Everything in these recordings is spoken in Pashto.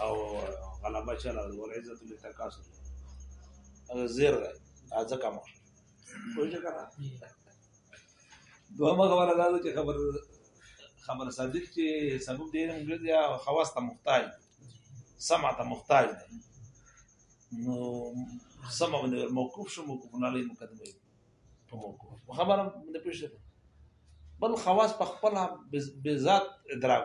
او غلبه چلا ورعزت لتکاسر هغه زیر دی تازه کم شو پوه شو کنه دوهمه خبره دا ده چې خبر خبر صادق چې سبب دی موږ دی خواص ته محتاج سمع ته محتاج دی نو سمع باندې موقوف شو موقوف نه لې مقدمه په موقوف خبره نه پېښه بل خواص په خپل به ذات ادراک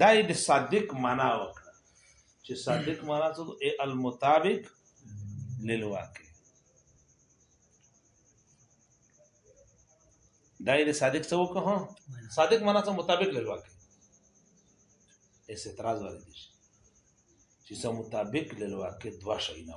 دا یې د صادق معنا وکړه چې صادق معنا څه دی المطابق للواقع دا یې صادق څه وکړه صادق معنا څه مطابق للواقع اس اعتراض ورته چې څه مطابق للواقع دوا شي نه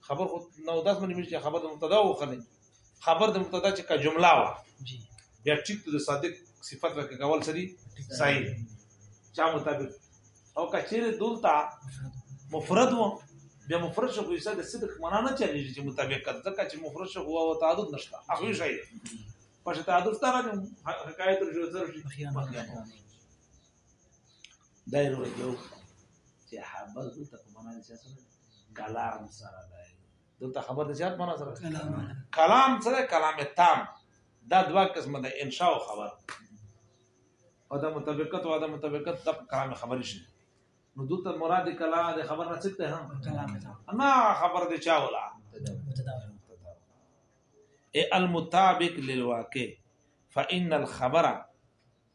خبر خو نو داس باندې مشي خبر د مبتدا او خلې خبر د مبتدا چې کا جمله وا جی بیا ټیک د صادق صفت ورکه کول سری صحیح چا مطابق او کچیر دولتا مفرد و بیا مفرد شو کوي د صدق معنا نه چلی چې مطابق کړه ځکه چې مفرد شو هو او تعدد نشته اخو شي پښه تعدد تر راځم حکایت تر جو تر دایره یو چې حبذ ته معنا نشته کلام سره دی دلته خبر د زیات معنا سره کلام سره کلام تام دا دوا قسمه د انشاء او خبر او د مطابقت او د مطابقت د کلام خبرې شي نو دلته مراد کلام د خبر نه څه ته هم کلام نه خبر د چا ولا المطابق للواقع فإن الخبر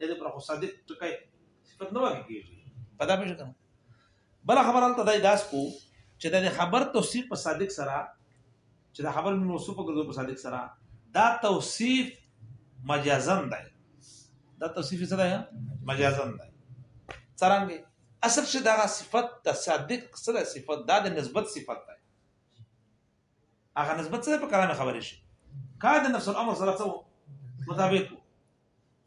دې پر خو صادق ټکای صفت نه واقع کیږي پدا به شکم بل خبر انت دای داس کو چې د خبر توصیف په صادق سره چې د خبر موصوف ګرځو په صادق سره دا توصیف مجازن دی دا توصیف څه دی مجازن دی څنګه اصل چې دا صفت د صادق سره صفت دا د نسبت صفت دی هغه نسبت سره په کلام خبرې شي کار د نفس الامر سره څه مطابق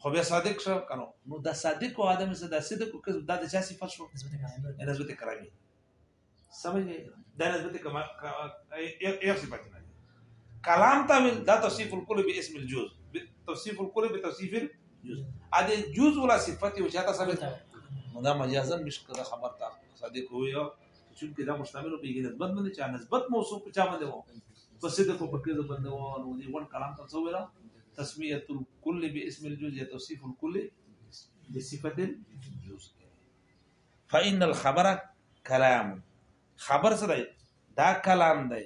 خو بیا صادق شو کنو نو دا صادق او ادم سره دا صدق او کذب دا د چا صفات شو نسبت کرامي نسبت کرامي سمجھ گئے دا نسبت کما ایک صفات نه کلام تعمیل دا توصیف الکل به اسم الجوز توصیف الکل به توصیف الجوز ا دې جوز ولا صفات او چاته ثابت دا مجازا مشکل خبر تا صادق هو یو چې دا مشتمل په یوه نسبت باندې چې نسبت موصوف په چا باندې وو په صدق او په کذب باندې وو نو دې ون کلام ته څو ویلا تسمیت الکل باسم الجزء یا توصیف الکل بصفت الجزء فإن الخبر کلام خبر سره دا کلام دی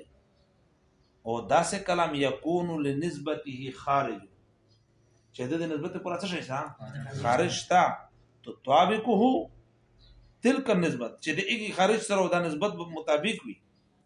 او داسې کلام یکون لنسبته خارج چې د نسبت پر څه شي خارج تا تو طابقه تلک النسبت چې د ایګي خارج سره او د نسبت مطابق وي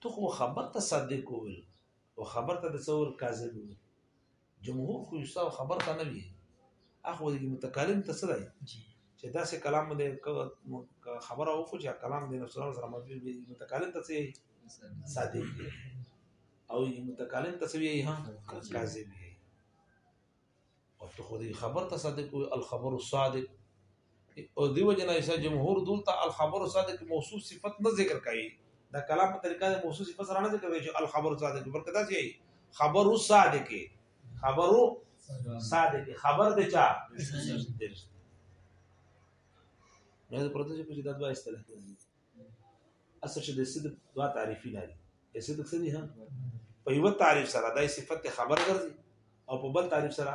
تو خو خبر ته صادق وویل او خبر ته د څول کاذب وویل جمهور خو یستا خبر ته نه وی اخو د متکلم ته سره جی چې دا سه کلام دې خبره وکړو چې کلام دې نفس الله سره متکلم ته صادق او متکلم ته سوی هم کاذب او ته خو دې خبر ته صادق وي الخبر الصادق او دیو جنا ایسا جمهور دولته الخبر الصادق موصوف صفت نه ذکر کوي دا کلام په طریقه د موصوف صفت سره نه ذکر کوي چې الخبر الصادق پر کدا شي خبر الصادق خبر صادق خبر د چا نه پرته چې په دې دغه استله اصل چې د صدق دوا تعریفي نه دي د صدق څه دي هم په یو تعریف سره دای صفت خبر ګرځي او په بل تعریف سره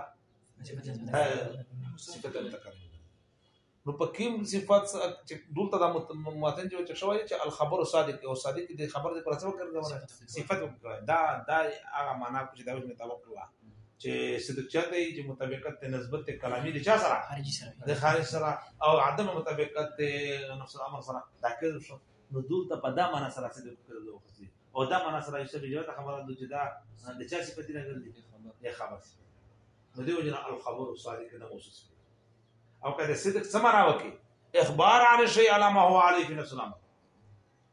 صفت متکرر نو په کوم صفات چې دلته د متن جو چې شوی چې الخبر صادق او صادق د خبر د پر څه وکړ صفت وکړ دا دا هغه معنا چې دا وجه متوقع چې صدق چاته یي چې مطابقت ته نسبت ته کلامي دي چا سره خارجي سره د خارج سره او عدم مطابقت ته نفس الامر سره دا کې شو نو دول ته په دا معنا سره صدق کړل او خسي او دا معنا سره چې به جوته خبره د چې دا د چا صفت نه ګرځي د خبر نو دی وجه الخبر الصادق نه موصف او کله صدق سمرا وکي اخبار عن شيء على ما هو عليه في نفس الامر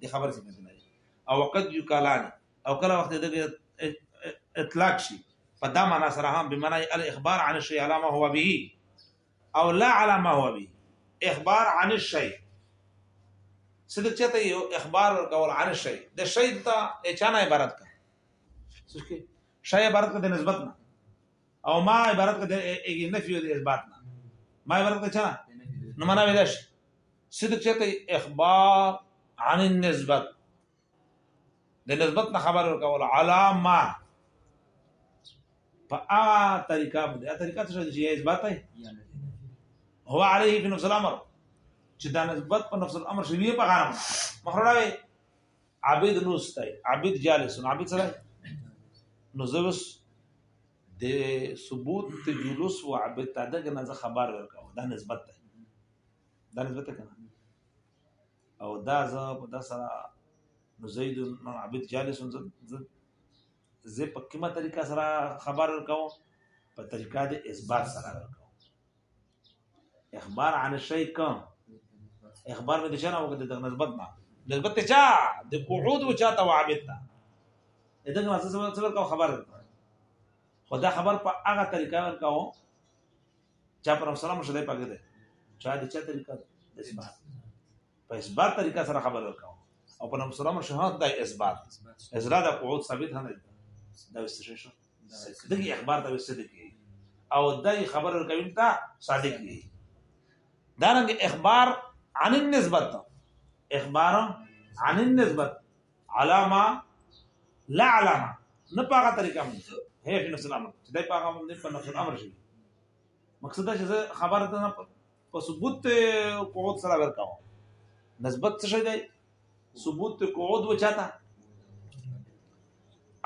د خبر څخه څه نه او وقد یکالان او کله وخت دغه اطلاق شي په دا معنا سره هم به معنی الاخبار عن الشيء على ما هو به او لا على ما هو به اخبار عن الشيء صدق چته یو اخبار ورکول عن الشيء د شی ته اچانه عبارت کا شی عبارت کا د نسبت نه او ما عبارت کا د نفي او د اثبات نه ما عبارت کا چا نو معنا ویل شي صدق چته اخبار عن النسبت د نسبت نه خبر ورکول علامه په هغه طریقه باندې هغه طریقه څه چې اثبات دی هو عليه في نفس الامر چې دا نسبت په نفس الامر شوی په غرام مخړه وي عبد نوستای عبد جالس عبد سره نو زوس د ثبوت جلوس و عبد تدغه نه خبر ورکاو دا نسبت دی دا نسبت ده کنه او دا زه په دا سره نو زید نو عبد جالس زه زه په کومه طریقه سره خبر ورکاو په طریقه د اثبات سره ورکاو اخبار عن شيء کم اخبار مې د چا نه وکړه د نسبت نه نسبت ته چا د قعود او چا ته وعبد ته دغه نسبت سره خبر ورکاو خو دا خبر په هغه طریقه ورکاو چا پر رسول الله مشهد پاګه ده چا د چا طریقه ده د اثبات په اثبات طریقه سره خبر وکاو او په رسول الله مشهد د اثبات ازرا د قعود ثابت نه ده دا وسته شو دغه اخبار ته وسته کی او دای خبر ورکوي ته صادق دی دا رنګ اخبار عن النسبت اخبار عن النسبت علامه لا علامه نه پاغه طریقه مونږ هي فی نفس الامر چې دای پاغه مونږ په نفس الامر شي مقصد دا چې خبره ته نه په ثبوت قعود سره ورکاو نسبت څه شي دی ثبوت قعود وچاته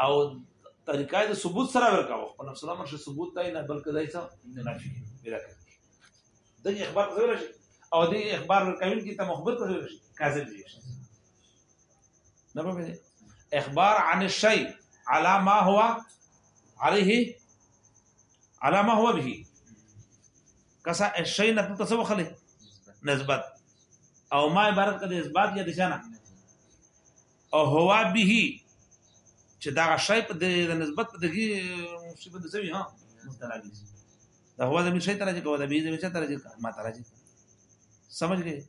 او طریقه د ثبوت سره ورکاو په نفس الامر شي ثبوت دی نه بلکې دای څه نه شي بلا کوي دغه اخبار څه ورشي او دغه اخبار ورکوي کې ته مخبر څه ورشي کاذب دي نه په دې اخبار عن الشيء على ما هو عليه على ما هو به کسا الشيء نه تاسو وخلې نسبت او ما عبارت کده اثبات یا دشانه او هوا به چې دا شی په د نسبت په دغه مصیبت د سوي ها متراجي دا هو د مشي تراجي کوه د بي د مشي تراجي ما تراجي سمجھ گئے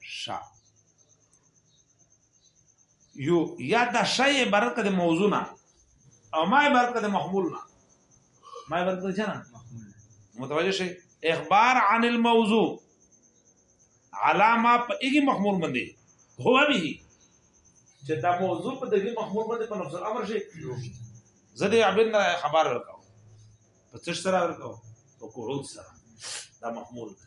شا یو یا دا شای عبارت کده موضوع نه او ما عبارت کده محمول نه ما عبارت کده چا نه محمول متوجه شي اخبار عن الموضوع علامه په ایګي محمول باندې هو به چې دا موضوع په دغه محمول باندې په نفس الامر شي زه دې عبد نه خبر ورکاو په څه سره ورکاو په قعود سره دا محمول ده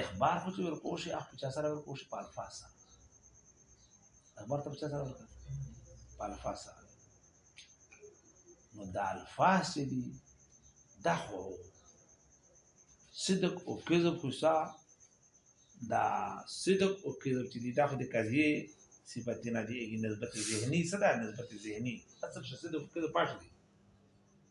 اخبار خو چې ورکوو شي اخو چا سره ورکوو شي په الفاظ سره اخبار ته چا سره ورکوو په الفاظ سره نو دا الفاظ چې دي دا خو صدق او کذب خو سا دا صدق او کذب چې دي دا خو د قضیه صفت نه دي نسبت ذهني صدا نسبت ذهني اصل څه صدق او کذب پاش دي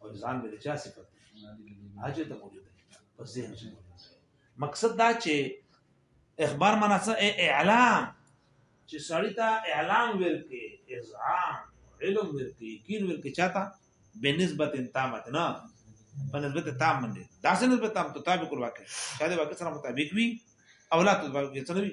او ځان به چا صفت حاجت ته موجود دی په ذهن کې مقصد دا چې اخبار معنا څه اعلام چې سړی ته اعلام ورکې اذعان علم ورکې کین ورکې چاته بنسبت تامه نه په نسبت تام باندې دا څه نسبت تام ته تابع کول واکه شاده واکه سره مطابق وي او لا تطابق یې څه نه وي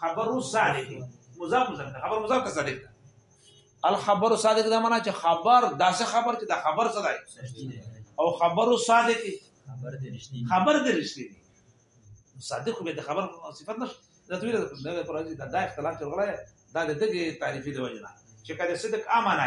خبر صادق مضاف مضاف ده خبر مضاف ته صادق ده الخبر صادق دا معنا چې خبر داسې خبر چې دا خبر څه دی او خبر صادق خبر دې رښتینی خبر دې رښتینی صادق به د خبر صفت نشه دا تویل دا پرځي دا اختلاف چرغله دا د دې تعریفي دی وجه نه چې کله صدق امانه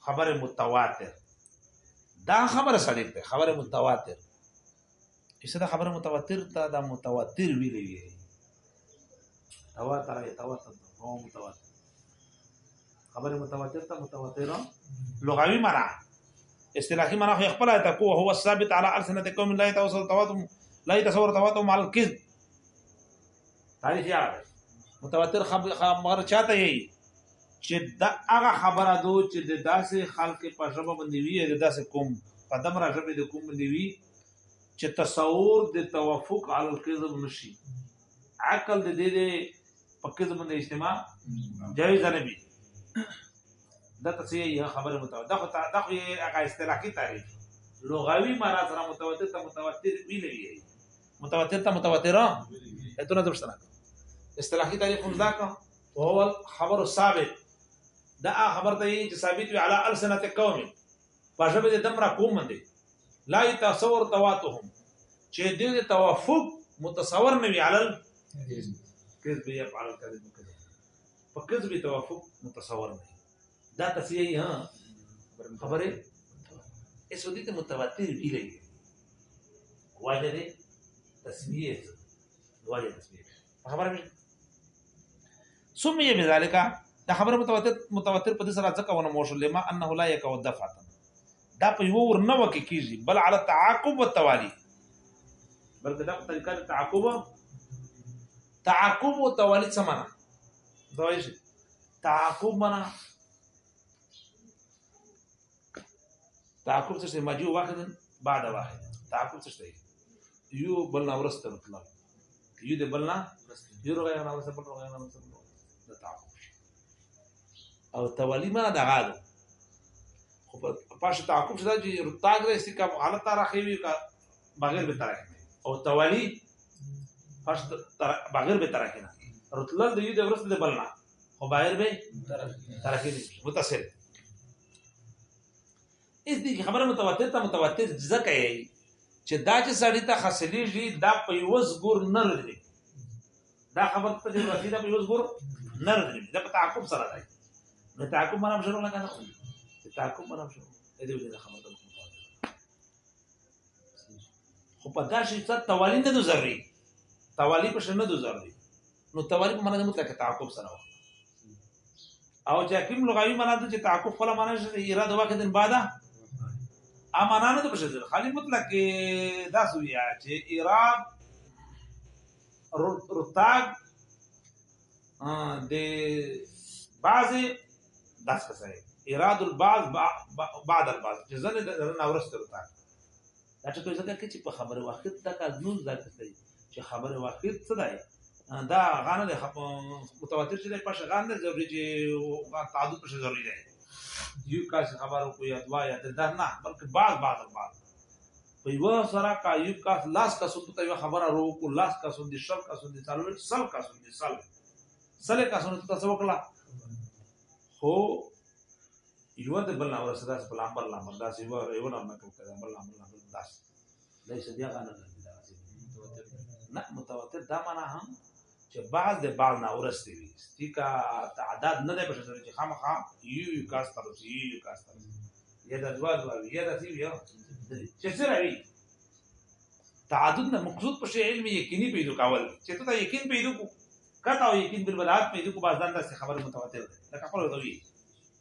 خبر متواتر دا خبر صدیق ده خبر متواتر کیسه دا خبر متواتر ته دا متواتر ویلې وی تواتر تواتر هو متواتر خبر متواتر ته متواتر لغوي معنا اصطلاحي معنا خو خپل ته کو هو ثابت على السنه قوم لا يتوصل تواتم لا يتصور تواتم على الكذب تعریف یا متواتر خبر خبر چاته یي چې دا هغه خبره دو چې د داسې خلق په ژبه باندې وی د داسې کوم په دم را ژبه د کوم باندې وی چې تصور د توافق علی الکذب نشي عقل د دې دې په کذب باندې اجتماع جایز نه وي دا څه یې خبره متواتر دا خو دا خو یې هغه اصطلاحي تعریف لغوي معنا سره متواتر ته متواتر ویلې متواتر ته متواتره ایتونه درسته نه اصطلاحي تعریف هم ذاکه وهو الخبر الثابت دا خبر ته چې ثابت وي علی السنه قوم په ژبه د دمرا قوم باندې لا تصور تواتهم چې د دې توافق متصور نه وي علل کذب یا علل کذب په کذب توافق متصور نه دا تصریح یې ها خبره یې سودی ته متواتر دی لګي واجه دې تسمیه واجه تسمیه خبره مې سميه بذلك دا خبره متواتر متواتر په دې سره ځکه ونه موشل لما انه لا يكو دفعه دا په یو ور نه وکي کیږي بل على تعاقب والتوالي بلکې دا په طریقه تعاقب تعاقب او توالي سمانه دوی شي تعاقب معنا تعاقب څه شي ماجو واحد بعد واحد تعاقب څه شي یو بل نه ورسته مطلب یو د بل نه یو رغه نه ورسته بل رغه نه ورسته دا تعاقب شي او تولی معنا دا غاده خو په پاشه تعاقب شته چې تاګ رې سي کوم حالت راخي وي کا بغیر به ترک نه او توالی فرض تر بغیر به ترک نه رتل د یو د ورس د بلنا خو بغیر به ترک نه متصل اس دې خبره متواتر ته متواتر ځکه یې چې دا چې سړی ته خاصلېږي دا په یو زګور نه لري دا خبر ته چې راځي دا په یو زګور نه لري دا په تعقب سره دی نو تعقب مرام شروع نه کنه تعقب مرام شروع دې دې خبره خو په داسې څه توالی نه ضروري توالی په شنه ده ضروري نو توالی په معنا د مطلق تعاقب سره وخت او چې کوم لغوي معنا ده چې تعاقب فلا معنا چې اراده واقع دن بعده امانا نه ده په شذر خالي مطلق دا سویا چې اراد رتاق د بعض داس کسره اراد البعض بعد البعض چې زنه د رنا ورسته وتا دا چې کوم ځکه چې په خبره واخت دا کا نوز دا کوي چې خبره واخت څه دی دا غانه ده متواتر چې د پښه غان نه ضروري چې تعدد پښه ضروري دی یو کاس خبرو کو یا دوا یا دا نه بلکې بعض بعض بعض په یوه سره کا یو کس لاس کسو ته یو خبره رو کو لاس کسو دي شل کسو دي سلو سل کسو دي سل سل کسو ته څه وکړه خو یو د بل نور سره په لامبر لامبر داس یو یو نام نه کوي دا بل لامبر لامبر داس ليس دي غانه نه متواتر دا معنا هم چې بعض د بعض نه ورسته وي ستي کا تعداد نه دی بشته چې خامخا یو یو کاس تر اوسه یو یو کاس تر اوسه یا د ځوا ځوا وي یا د سی وي چې سره وي تعدد نه مقصود په شی علمي یقیني پیدا کول چې ته یقین پیدا کو کته او یقین بل بلاد پیدا کو باز ځان ته خبر متواتر ده لکه خپل دوی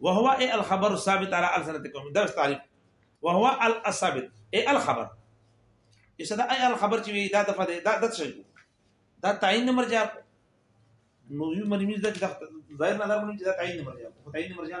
وهو اي الخبر الثابت على السنتكم دا تعریف وهو الثابت اي الخبر یسه دا اي الخبر چې وی دا د فده دا د شي دا تعین مرجع نو یو مرمیز دا چې ظاهر نظر باندې دا تعین مرجع تعین مرجع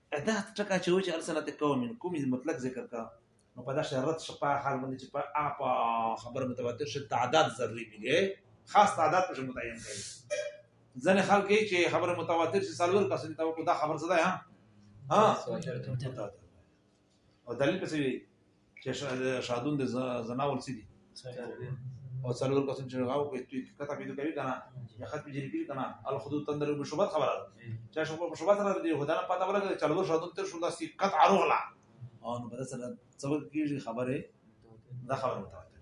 ادا ټکا چې وچ ارسلت قوم کوم مطلق ذکر کا نو په دا شرط شپه حال باندې چې په اپا خبر متواتر شي تعداد ضروري دی خاص تعداد په متعین کوي ځنه خلک چې خبر متواتر شي سالور کسن ته کو دا خبر څه ده ها ها او دلیل په څه وی چې شادون د زناور څه دي او څلور قسم چې غاو په توی کته پیدا کوي کنه یا خط پیجری کوي کنه الخدود تندر به شوبات خبره ده چې شوبات په شوبات سره دی هدانه پته ولګي چې څلور شادون تر شو داسي قطع روغلا او نو بده سره څور کیږي خبره دا خبره متواتر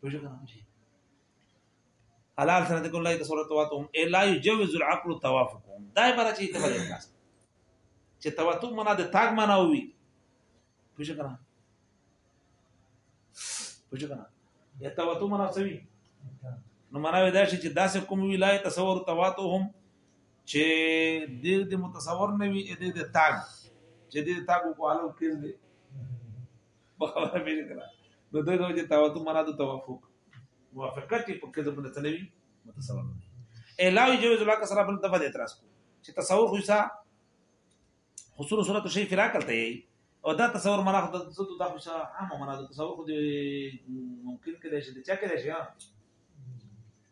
پوه شو کنه شي حلال سره د کولای تصور تواتم الا يجوز العقل توافقهم دا عبارت چې ته ولې تاسو چې تواتم معنا د تاګ معنا وي پوه شو کنه پوه شو کنه یا تواتم معنا څه وي نو معنا وي دا چې داسې کوم وی لای تصور تواتهم چې د دې متصور نه وي د دې تاګ چې د دې تاګ په حالو کې په خبره مې نه کړه نو دغه وجه تواتر معنا د توافق موافقت په کې د بنت نوي متصور دی الاوی جو زلا کا سره بل دغه اعتراض کو چې تصور خو ځا حصول صورت شي فراق کړته یي او دا تصور معنا خو د زړه د خو عامه معنا د تصور خو ممکن کړي شي چې چا کړي شي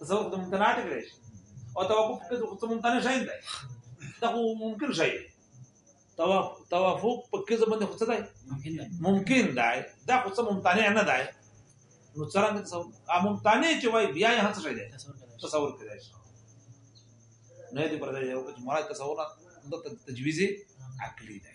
تصور د ممکنه ټکړې شي او توافق کې د څه ممکنه شي دی دا خو ممکن شي توافق په کې زمونږ خو څه دی ممکن دی دا خو څه ممتنع نه دی نو څنګه تصور ا ممتنع چې وای بیا یې هڅه شي دی تصور کړی شي نه دې پر دې یو چې مراد تصور نه د تجویزي عقلي دی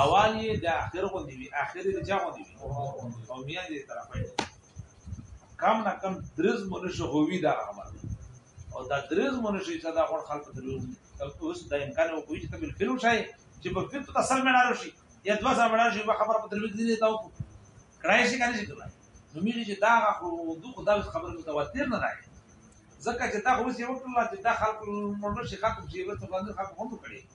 اول یې د اخر غوندې وي اخر یې د چا غوندې وي او میان یې طرفین کم نه کم درز منشه هوی دا خبره او دا درز منشه چې دا غوړ خلک ته اوس دا امکان او کوی چې تبل فلو شای چې په فلو ته سر مړارو شي یا دوه سر مړارو شي په خبره په تلویزیون دی تاو کړای شي کنه شي کړای نو میږي چې دا خو دوه خدا خبره متواتر نه راځي ځکه چې دا خو یې وکړل چې دا خلک مړ شي خلک چې ورته باندې خلک هم کړی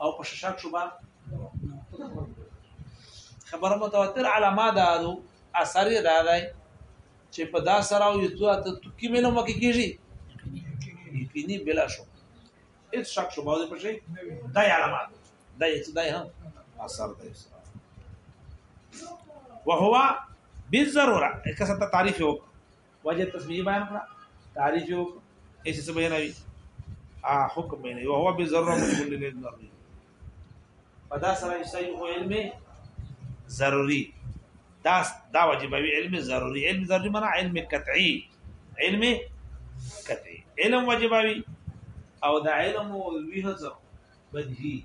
او په شک شوبه خبر متواتر علما دا دو اثر دا دی چې په دا سره او یو ته کی مینو مکه کیږي یقیني بلا شو هیڅ شک شوبه دې پښې دا علامات دا یې دا هم اثر دی وهو بالضروره کسه تعریف وکړه وجه تسمیه بیان کړه تعریف یو ایسه څه بیانوي ا حکم بیانوي او هو به ضرر مشغول نه دی پدا سره ایسای او علم ضروری دا دا واجب وی علم ضروری علم ضروری معنا علم قطعی علم قطعی علم واجب وی او دا علم وی هڅه بدهی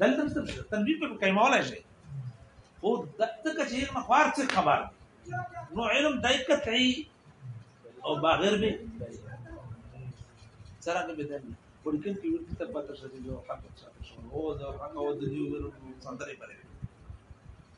دلته څه تنبیه په کایمولای شي خو دغه چې علم خوار څه خبر نو علم دای قطعي او باغر به سره کې بدل ورکه کې ورته ته پاتې شې جو حق څه شو او دا هغه ودی ورو څندري پرې